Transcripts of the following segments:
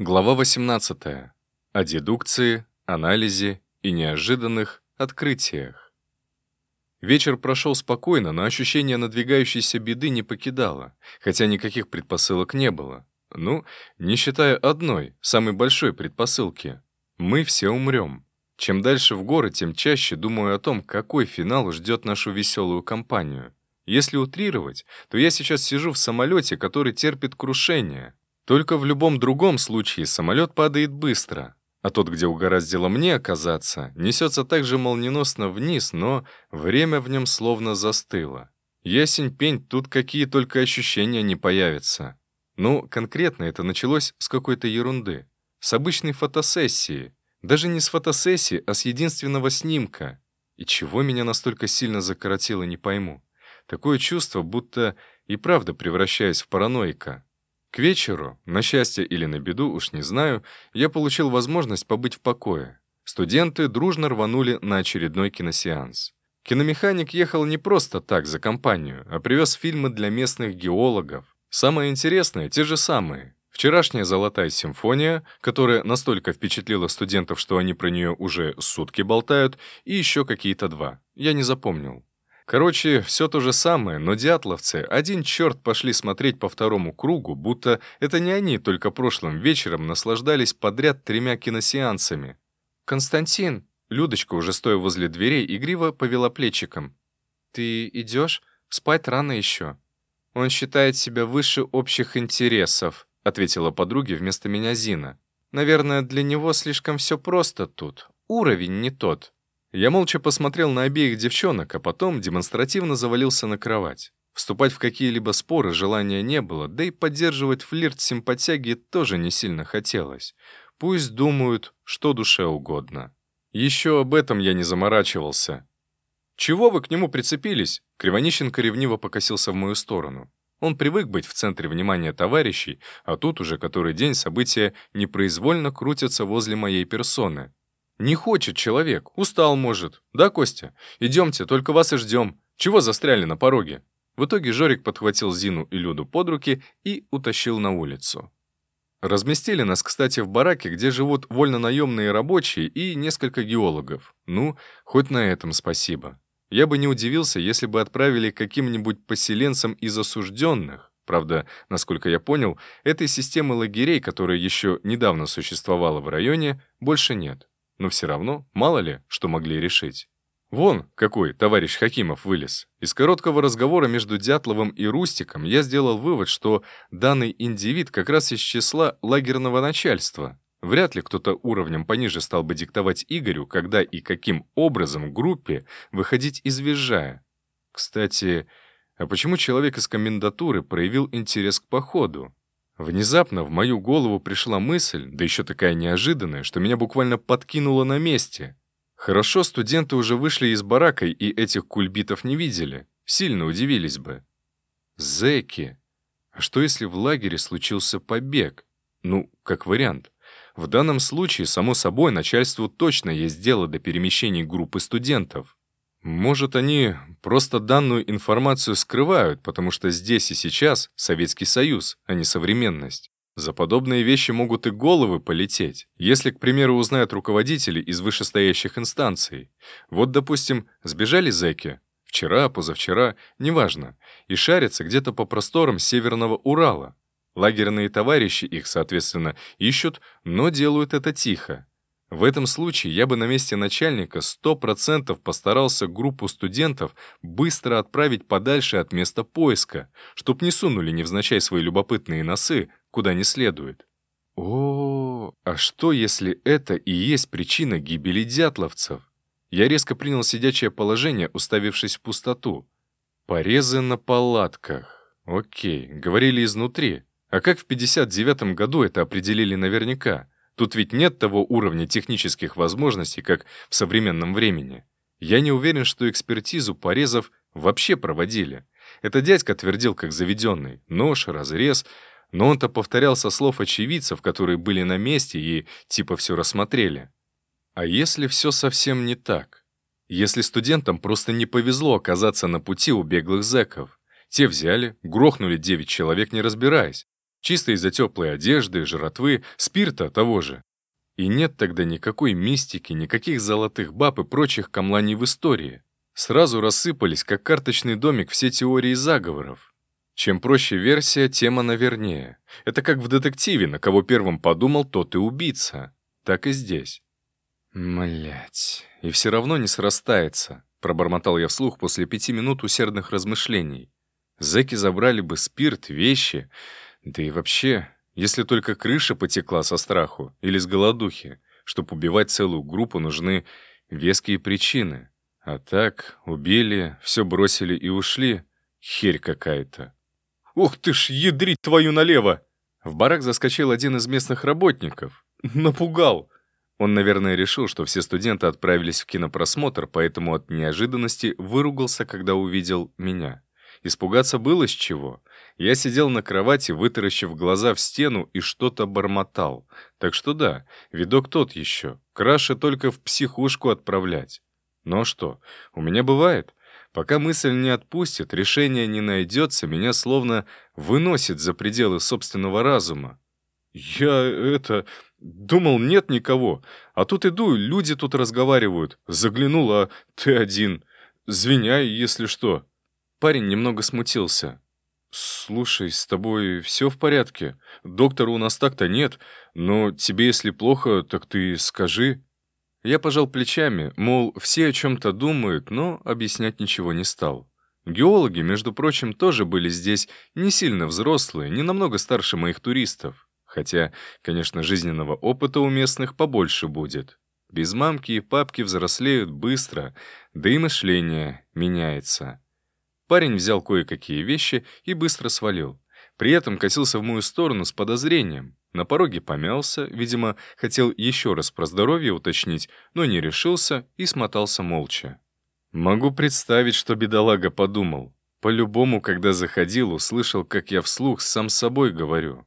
Глава 18. О дедукции, анализе и неожиданных открытиях. Вечер прошел спокойно, но ощущение надвигающейся беды не покидало, хотя никаких предпосылок не было. Ну, не считая одной, самой большой предпосылки. Мы все умрем. Чем дальше в горы, тем чаще думаю о том, какой финал ждет нашу веселую компанию. Если утрировать, то я сейчас сижу в самолете, который терпит крушение, только в любом другом случае самолет падает быстро, а тот, где угораздило мне оказаться, несется так же молниеносно вниз, но время в нем словно застыло. Ясень пень, тут какие только ощущения не появятся. Ну, конкретно это началось с какой-то ерунды. С обычной фотосессии. Даже не с фотосессии, а с единственного снимка. И чего меня настолько сильно закоротило, не пойму. Такое чувство, будто и правда превращаюсь в параноика. К вечеру, на счастье или на беду, уж не знаю, я получил возможность побыть в покое. Студенты дружно рванули на очередной киносеанс. Киномеханик ехал не просто так за компанию, а привез фильмы для местных геологов. Самое интересное — те же самые. Вчерашняя «Золотая симфония», которая настолько впечатлила студентов, что они про нее уже сутки болтают, и еще какие-то два. Я не запомнил. Короче, все то же самое, но дятловцы один черт пошли смотреть по второму кругу, будто это не они только прошлым вечером наслаждались подряд тремя киносеансами. «Константин!» Людочка, уже стоя возле дверей, игриво повела плечиком. «Ты идешь? Спать рано еще». «Он считает себя выше общих интересов», — ответила подруге вместо меня Зина. «Наверное, для него слишком все просто тут. Уровень не тот». Я молча посмотрел на обеих девчонок, а потом демонстративно завалился на кровать. Вступать в какие-либо споры желания не было, да и поддерживать флирт симпатяги тоже не сильно хотелось. Пусть думают, что душе угодно. Еще об этом я не заморачивался. «Чего вы к нему прицепились?» Кривонищенко ревниво покосился в мою сторону. Он привык быть в центре внимания товарищей, а тут уже который день события непроизвольно крутятся возле моей персоны. Не хочет человек, устал, может. Да, Костя? Идемте, только вас и ждем. Чего застряли на пороге?» В итоге Жорик подхватил Зину и Люду под руки и утащил на улицу. Разместили нас, кстати, в бараке, где живут вольнонаемные рабочие и несколько геологов. Ну, хоть на этом спасибо. Я бы не удивился, если бы отправили каким-нибудь поселенцам из осужденных. Правда, насколько я понял, этой системы лагерей, которая еще недавно существовала в районе, больше нет. Но все равно, мало ли, что могли решить. Вон, какой товарищ Хакимов вылез. Из короткого разговора между Дятловым и Рустиком я сделал вывод, что данный индивид как раз из числа лагерного начальства. Вряд ли кто-то уровнем пониже стал бы диктовать Игорю, когда и каким образом группе выходить из визжая. Кстати, а почему человек из комендатуры проявил интерес к походу? Внезапно в мою голову пришла мысль, да еще такая неожиданная, что меня буквально подкинуло на месте. Хорошо, студенты уже вышли из барака и этих кульбитов не видели. Сильно удивились бы. Зэки. А что если в лагере случился побег? Ну, как вариант. В данном случае, само собой, начальству точно есть дело до перемещений группы студентов. Может, они просто данную информацию скрывают, потому что здесь и сейчас Советский Союз, а не современность. За подобные вещи могут и головы полететь, если, к примеру, узнают руководители из вышестоящих инстанций. Вот, допустим, сбежали зэки, вчера, позавчера, неважно, и шарятся где-то по просторам Северного Урала. Лагерные товарищи их, соответственно, ищут, но делают это тихо. В этом случае я бы на месте начальника 100% постарался группу студентов быстро отправить подальше от места поиска, чтоб не сунули невзначай свои любопытные носы, куда не следует. О, а что, если это и есть причина гибели дятловцев? Я резко принял сидячее положение, уставившись в пустоту. Порезы на палатках. Окей, говорили изнутри. А как в 59 году это определили наверняка? Тут ведь нет того уровня технических возможностей, как в современном времени. Я не уверен, что экспертизу порезов вообще проводили. Это дядька твердил как заведенный. Нож, разрез. Но он-то повторял со слов очевидцев, которые были на месте и типа все рассмотрели. А если все совсем не так? Если студентам просто не повезло оказаться на пути у беглых зэков? Те взяли, грохнули девять человек, не разбираясь. Чисто из-за теплой одежды, жратвы, спирта того же. И нет тогда никакой мистики, никаких золотых баб и прочих камланий в истории. Сразу рассыпались, как карточный домик, все теории заговоров. Чем проще версия, тем она вернее. Это как в детективе, на кого первым подумал, тот и убийца. Так и здесь. Млять, и все равно не срастается, пробормотал я вслух после пяти минут усердных размышлений. Зэки забрали бы спирт, вещи, да и вообще если только крыша потекла со страху или с голодухи. Чтобы убивать целую группу, нужны веские причины. А так, убили, все бросили и ушли. Херь какая-то. «Ух ты ж, ядрить твою налево!» В барак заскочил один из местных работников. Напугал. Он, наверное, решил, что все студенты отправились в кинопросмотр, поэтому от неожиданности выругался, когда увидел меня. Испугаться было с чего. Я сидел на кровати, вытаращив глаза в стену и что-то бормотал. Так что да, видок тот еще. Краше только в психушку отправлять. Но что, у меня бывает. Пока мысль не отпустит, решение не найдется, меня словно выносит за пределы собственного разума. Я это... Думал, нет никого. А тут иду, люди тут разговаривают. Заглянул, а ты один. Звиняй, если что. Парень немного смутился. «Слушай, с тобой все в порядке? Доктора у нас так-то нет, но тебе, если плохо, так ты скажи». Я пожал плечами, мол, все о чем-то думают, но объяснять ничего не стал. Геологи, между прочим, тоже были здесь не сильно взрослые, не намного старше моих туристов. Хотя, конечно, жизненного опыта у местных побольше будет. Без мамки и папки взрослеют быстро, да и мышление меняется. Парень взял кое-какие вещи и быстро свалил. При этом косился в мою сторону с подозрением. На пороге помялся, видимо, хотел еще раз про здоровье уточнить, но не решился и смотался молча. Могу представить, что бедолага подумал. По-любому, когда заходил, услышал, как я вслух сам собой говорю.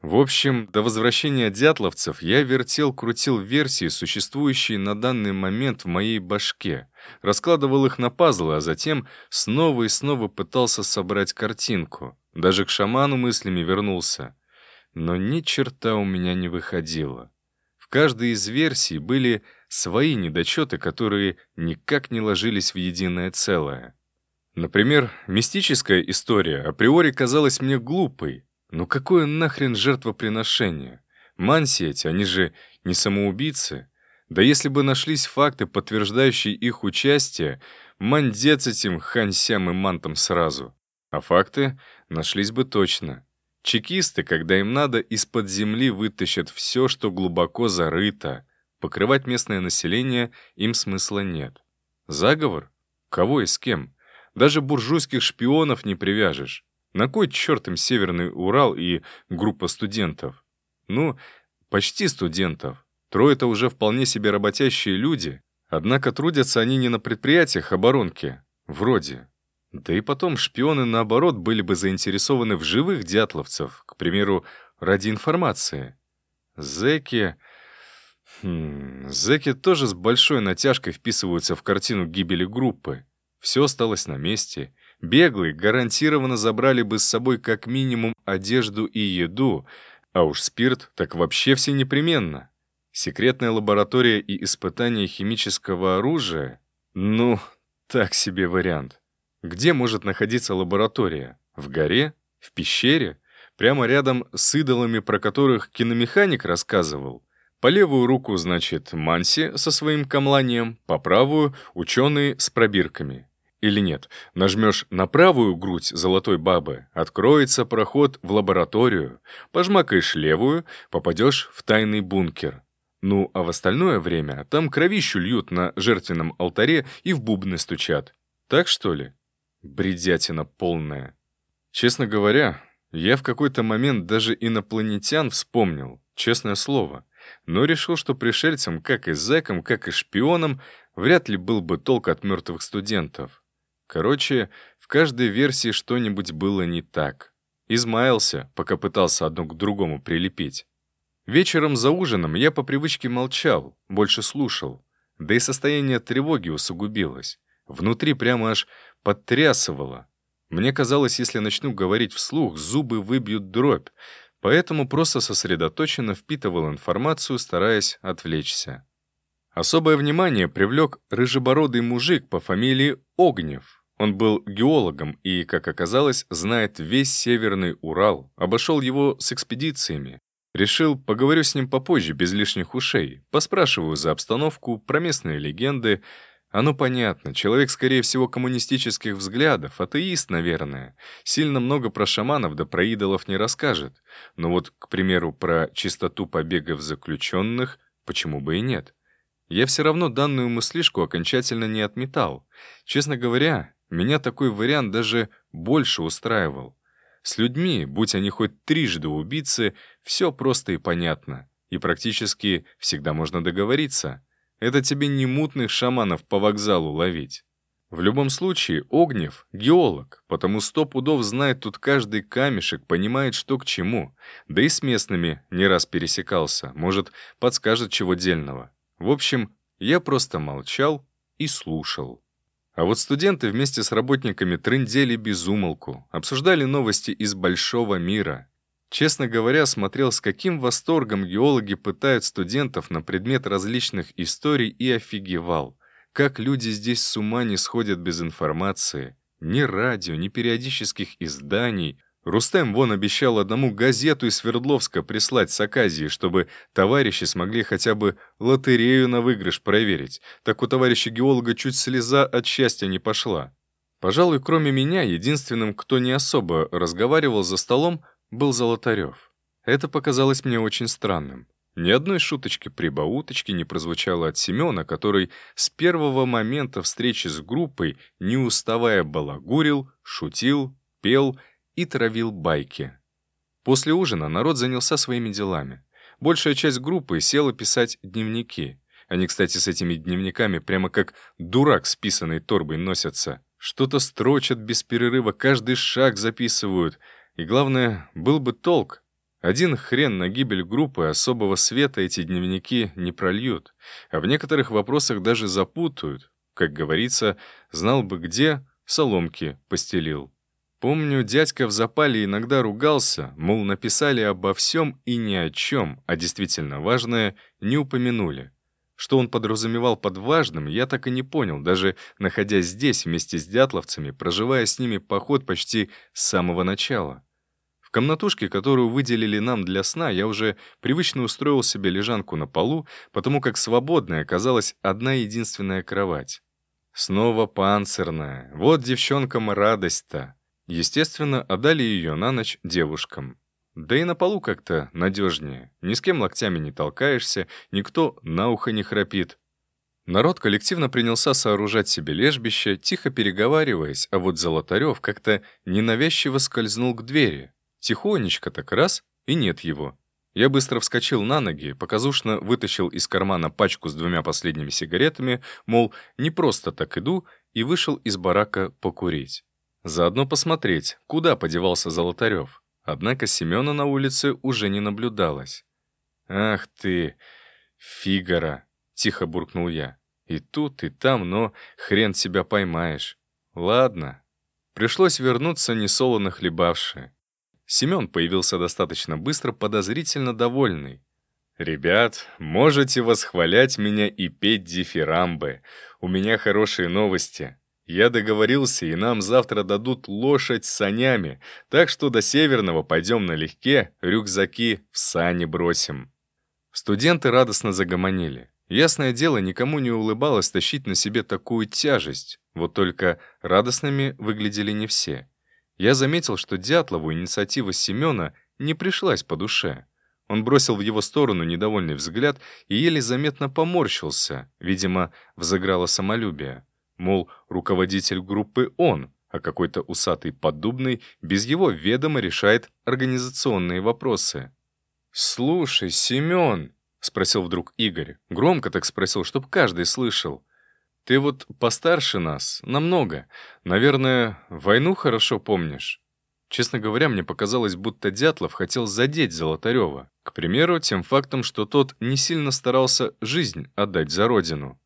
В общем, до возвращения дятловцев я вертел-крутил версии, существующие на данный момент в моей башке, раскладывал их на пазлы, а затем снова и снова пытался собрать картинку. Даже к шаману мыслями вернулся. Но ни черта у меня не выходило. В каждой из версий были свои недочеты, которые никак не ложились в единое целое. Например, мистическая история априори казалась мне глупой, ну какое нахрен жертвоприношение? Манси эти, они же не самоубийцы. Да если бы нашлись факты, подтверждающие их участие, мандец этим хансям и мантам сразу. А факты нашлись бы точно. Чекисты, когда им надо, из-под земли вытащат все, что глубоко зарыто. Покрывать местное население им смысла нет. Заговор? Кого и с кем? Даже буржуйских шпионов не привяжешь. На кой черт им Северный Урал и группа студентов? Ну, почти студентов. Трое-то уже вполне себе работящие люди. Однако трудятся они не на предприятиях оборонки. Вроде. Да и потом шпионы, наоборот, были бы заинтересованы в живых дятловцев, к примеру, ради информации. Зеки... Хм, зеки тоже с большой натяжкой вписываются в картину гибели группы. Все осталось на месте, Беглые гарантированно забрали бы с собой как минимум одежду и еду, а уж спирт так вообще все непременно. Секретная лаборатория и испытание химического оружия? Ну, так себе вариант. Где может находиться лаборатория? В горе? В пещере? Прямо рядом с идолами, про которых киномеханик рассказывал? По левую руку, значит, Манси со своим камланием, по правую — ученые с пробирками. Или нет, нажмешь на правую грудь золотой бабы, откроется проход в лабораторию, пожмакаешь левую, попадешь в тайный бункер. Ну, а в остальное время там кровищу льют на жертвенном алтаре и в бубны стучат. Так что ли? Бредятина полная. Честно говоря, я в какой-то момент даже инопланетян вспомнил, честное слово. Но решил, что пришельцам, как и зэкам, как и шпионам, вряд ли был бы толк от мертвых студентов. Короче, в каждой версии что-нибудь было не так. Измаялся, пока пытался одно к другому прилепить. Вечером за ужином я по привычке молчал, больше слушал. Да и состояние тревоги усугубилось. Внутри прямо аж подтрясывало. Мне казалось, если начну говорить вслух, зубы выбьют дробь. поэтому просто сосредоточенно впитывал информацию, стараясь отвлечься. Особое внимание привлек рыжебородый мужик по фамилии Огнев. Он был геологом и, как оказалось, знает весь Северный Урал, обошел его с экспедициями. Решил, поговорю с ним попозже, без лишних ушей, поспрашиваю за обстановку, про местные легенды. Оно понятно, человек, скорее всего, коммунистических взглядов, атеист, наверное. Сильно много про шаманов да про идолов не расскажет. Но вот, к примеру, про чистоту побегов заключенных, почему бы и нет? Я все равно данную мыслишку окончательно не отметал. Честно говоря, меня такой вариант даже больше устраивал. С людьми, будь они хоть трижды убийцы, все просто и понятно. И практически всегда можно договориться. Это тебе не мутных шаманов по вокзалу ловить. В любом случае, Огнев — геолог, потому сто пудов знает тут каждый камешек, понимает, что к чему. Да и с местными не раз пересекался, может, подскажет чего дельного. В общем, я просто молчал и слушал. А вот студенты вместе с работниками трындели без умолку, обсуждали новости из большого мира. Честно говоря, смотрел, с каким восторгом геологи пытают студентов на предмет различных историй и офигевал. Как люди здесь с ума не сходят без информации. Ни радио, ни периодических изданий — Рустем вон обещал одному газету из Свердловска прислать с Аказии, чтобы товарищи смогли хотя бы лотерею на выигрыш проверить. Так у товарища геолога чуть слеза от счастья не пошла. Пожалуй, кроме меня, единственным, кто не особо разговаривал за столом, был Золотарев. Это показалось мне очень странным. Ни одной шуточки-прибауточки не прозвучало от Семена, который с первого момента встречи с группой, не уставая балагурил, шутил, пел — и травил байки. После ужина народ занялся своими делами. Большая часть группы села писать дневники. Они, кстати, с этими дневниками прямо как дурак с писаной торбой носятся. Что-то строчат без перерыва, каждый шаг записывают. И главное, был бы толк. Один хрен на гибель группы особого света эти дневники не прольют, а в некоторых вопросах даже запутают. Как говорится, знал бы где, соломки постелил. Помню, дядька в запале иногда ругался, мол, написали обо всем и ни о чем, а действительно важное не упомянули. Что он подразумевал под важным, я так и не понял, даже находясь здесь вместе с дятловцами, проживая с ними поход почти с самого начала. В комнатушке, которую выделили нам для сна, я уже привычно устроил себе лежанку на полу, потому как свободной оказалась одна единственная кровать. Снова панцирная. Вот девчонкам радость-то. Естественно, отдали ее на ночь девушкам. Да и на полу как-то надежнее. Ни с кем локтями не толкаешься, никто на ухо не храпит. Народ коллективно принялся сооружать себе лежбище, тихо переговариваясь, а вот Золотарев как-то ненавязчиво скользнул к двери. Тихонечко так раз, и нет его. Я быстро вскочил на ноги, показушно вытащил из кармана пачку с двумя последними сигаретами, мол, не просто так иду, и вышел из барака покурить. Заодно посмотреть, куда подевался Золотарев. Однако Семена на улице уже не наблюдалось. «Ах ты, Фигара!» — тихо буркнул я. «И тут, и там, но хрен себя поймаешь. Ладно». Пришлось вернуться несолоно хлебавши. Семен появился достаточно быстро, подозрительно довольный. «Ребят, можете восхвалять меня и петь дифирамбы. У меня хорошие новости. Я договорился, и нам завтра дадут лошадь с санями, так что до Северного пойдем налегке, рюкзаки в сани бросим». Студенты радостно загомонили. Ясное дело, никому не улыбалось тащить на себе такую тяжесть, вот только радостными выглядели не все. Я заметил, что Дятлову инициатива Семена не пришлась по душе. Он бросил в его сторону недовольный взгляд и еле заметно поморщился, видимо, взыграло самолюбие. Мол, руководитель группы он, а какой-то усатый поддубный без его ведома решает организационные вопросы. «Слушай, Семен», — спросил вдруг Игорь, громко так спросил, чтоб каждый слышал, «ты вот постарше нас, намного. Наверное, войну хорошо помнишь?» Честно говоря, мне показалось, будто Дятлов хотел задеть Золотарева. К примеру, тем фактом, что тот не сильно старался жизнь отдать за родину.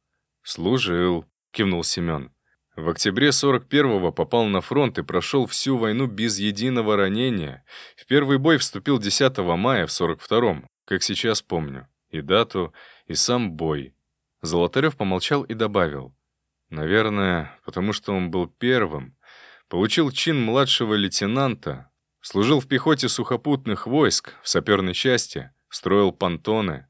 «Служил», кивнул Семен. В октябре 41-го попал на фронт и прошел всю войну без единого ранения. В первый бой вступил 10 мая в 42-м, как сейчас помню. И дату, и сам бой. Золотарев помолчал и добавил. Наверное, потому что он был первым. Получил чин младшего лейтенанта, служил в пехоте сухопутных войск, в саперной части, строил понтоны.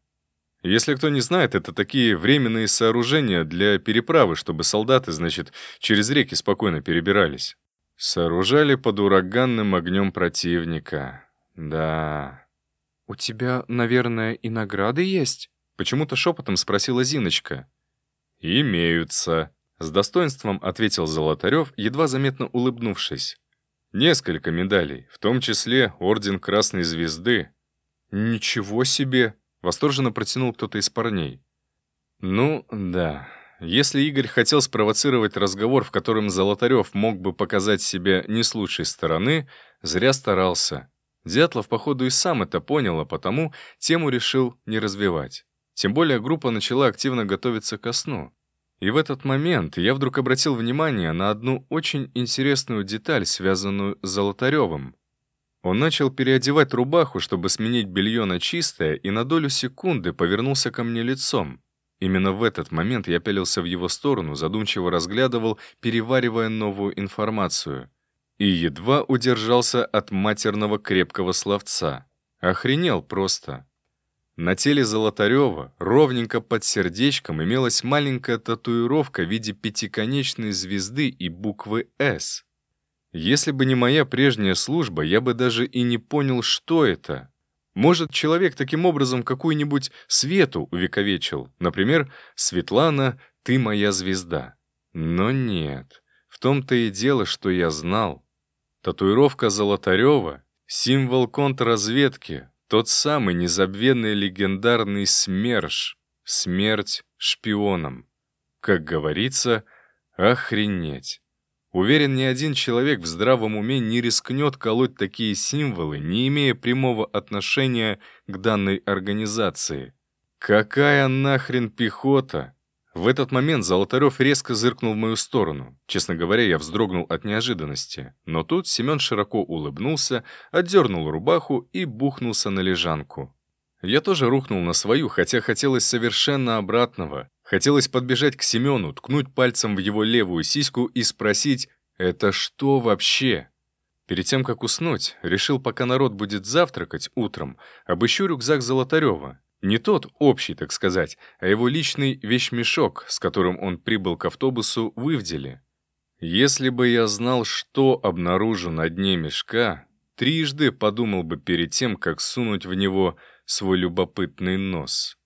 Если кто не знает, это такие временные сооружения для переправы, чтобы солдаты, значит, через реки спокойно перебирались. Сооружали под ураганным огнем противника. Да. «У тебя, наверное, и награды есть?» Почему-то шепотом спросила Зиночка. «Имеются», — с достоинством ответил Золотарев, едва заметно улыбнувшись. «Несколько медалей, в том числе Орден Красной Звезды». «Ничего себе!» Восторженно протянул кто-то из парней. Ну, да. Если Игорь хотел спровоцировать разговор, в котором Золотарев мог бы показать себя не с лучшей стороны, зря старался. Дятлов, походу, и сам это понял, а потому тему решил не развивать. Тем более группа начала активно готовиться ко сну. И в этот момент я вдруг обратил внимание на одну очень интересную деталь, связанную с Золотаревым. Он начал переодевать рубаху, чтобы сменить белье на чистое, и на долю секунды повернулся ко мне лицом. Именно в этот момент я пялился в его сторону, задумчиво разглядывал, переваривая новую информацию. И едва удержался от матерного крепкого словца. Охренел просто. На теле Золотарева, ровненько под сердечком, имелась маленькая татуировка в виде пятиконечной звезды и буквы «С». Если бы не моя прежняя служба, я бы даже и не понял, что это. Может, человек таким образом какую-нибудь свету увековечил. Например, «Светлана, ты моя звезда». Но нет. В том-то и дело, что я знал. Татуировка Золотарева — символ контрразведки, тот самый незабвенный легендарный СМЕРШ — смерть шпионам. Как говорится, охренеть. Уверен, ни один человек в здравом уме не рискнет колоть такие символы, не имея прямого отношения к данной организации. Какая нахрен пехота? В этот момент Золотарев резко зыркнул в мою сторону. Честно говоря, я вздрогнул от неожиданности. Но тут Семен широко улыбнулся, отдернул рубаху и бухнулся на лежанку. Я тоже рухнул на свою, хотя хотелось совершенно обратного. Хотелось подбежать к Семену, ткнуть пальцем в его левую сиську и спросить «Это что вообще?». Перед тем, как уснуть, решил, пока народ будет завтракать утром, обыщу рюкзак Золотарева. Не тот общий, так сказать, а его личный вещмешок, с которым он прибыл к автобусу в Ивделе. Если бы я знал, что обнаружу на дне мешка, трижды подумал бы перед тем, как сунуть в него свой любопытный нос.